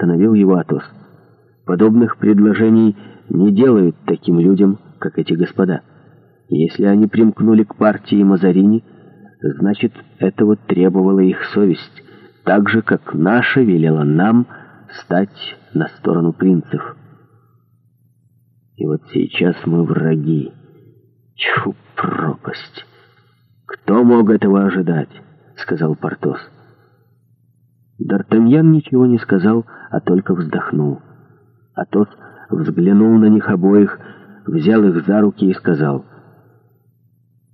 остановил его Атос. Подобных предложений не делают таким людям, как эти господа. Если они примкнули к партии Мазарини, значит, этого требовала их совесть, так же, как наша велела нам стать на сторону принцев. И вот сейчас мы враги. Тьфу, пропасть! Кто мог этого ожидать? — сказал Портос. Д'Артаньян ничего не сказал, а только вздохнул. Атос взглянул на них обоих, взял их за руки и сказал,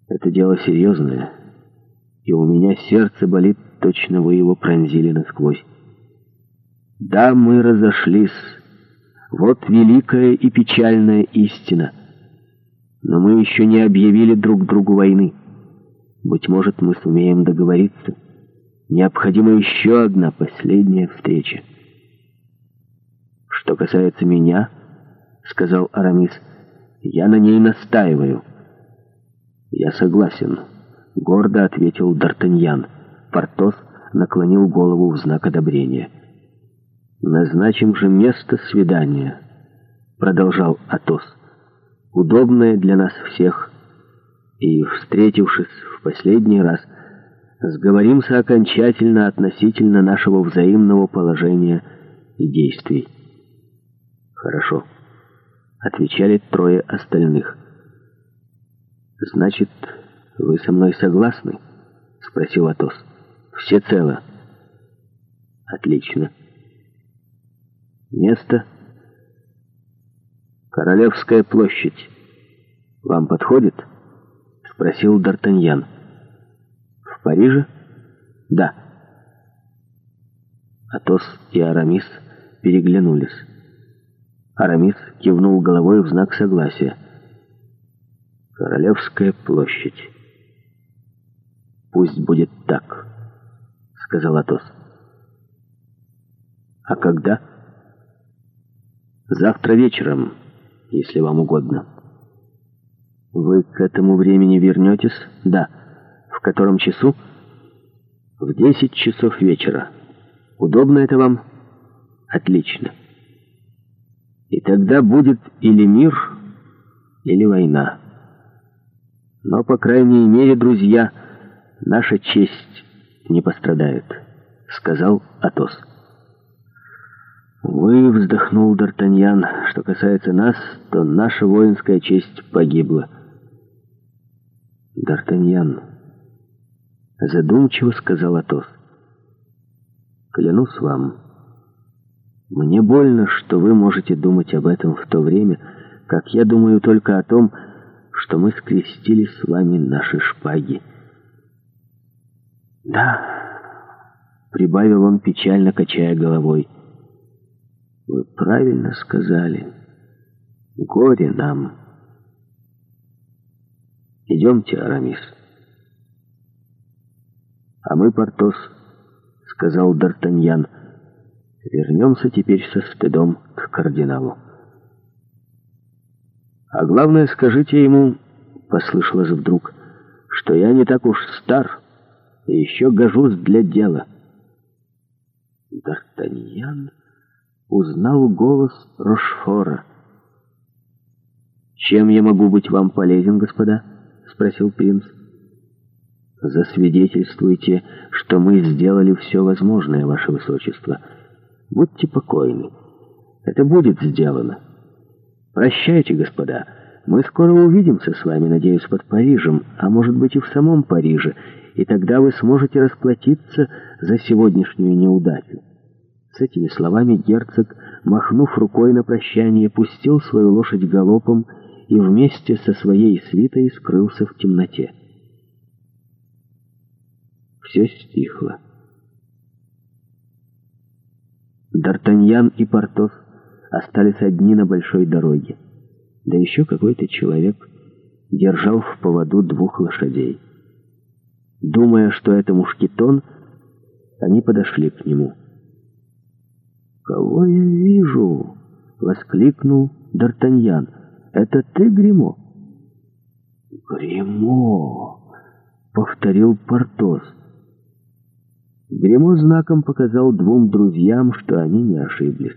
«Это дело серьезное, и у меня сердце болит, точно вы его пронзили насквозь. Да, мы разошлись, вот великая и печальная истина, но мы еще не объявили друг другу войны. Быть может, мы сумеем договориться» необходима еще одна последняя встреча. «Что касается меня, — сказал Арамис, — я на ней настаиваю». «Я согласен», — гордо ответил Д'Артаньян. Портос наклонил голову в знак одобрения. «Назначим же место свидания», — продолжал Атос. «Удобное для нас всех». И, встретившись в последний раз, — сговоримся окончательно относительно нашего взаимного положения и действий. Хорошо. Отвечали трое остальных. Значит, вы со мной согласны? Спросил Атос. Все цело. Отлично. Место? Королевская площадь. Вам подходит? Спросил Д'Артаньян. Париже? Да. Атос и Арамис переглянулись. Арамис кивнул головой в знак согласия. Королевская площадь. Пусть будет так, сказал Атос. А когда? Завтра вечером, если вам угодно. Вы к этому времени вернетесь? Да. Да котором часу? В 10 часов вечера. Удобно это вам? Отлично. И тогда будет или мир, или война. Но, по крайней мере, друзья, наша честь не пострадает, сказал Атос. Вы вздохнул Д'Артаньян. Что касается нас, то наша воинская честь погибла. Д'Артаньян... — задумчиво сказал Атос. «Клянусь вам, мне больно, что вы можете думать об этом в то время, как я думаю только о том, что мы скрестили с вами наши шпаги». «Да», — прибавил он, печально качая головой, — «вы правильно сказали. Горе нам». «Идемте, Арамис». «А мы, Портос, — сказал Д'Артаньян, — вернемся теперь со стыдом к кардиналу». «А главное, скажите ему, — послышалось вдруг, — что я не так уж стар и еще гожусь для дела». Д'Артаньян узнал голос Рошфора. «Чем я могу быть вам полезен, господа?» — спросил принц. Засвидетельствуйте, что мы сделали все возможное, Ваше Высочество. Будьте покойны. Это будет сделано. Прощайте, господа. Мы скоро увидимся с вами, надеюсь, под Парижем, а может быть и в самом Париже, и тогда вы сможете расплатиться за сегодняшнюю неудачу». С этими словами герцог, махнув рукой на прощание, пустил свою лошадь галопом и вместе со своей свитой скрылся в темноте все стихло. Д'Артаньян и Портос остались одни на большой дороге. Да еще какой-то человек держал в поводу двух лошадей. Думая, что это мушкетон, они подошли к нему. «Кого я вижу?» — воскликнул Д'Артаньян. «Это ты, Гримо?» «Гримо!» — повторил Портос. Гремо знаком показал двум друзьям, что они не ошиблись.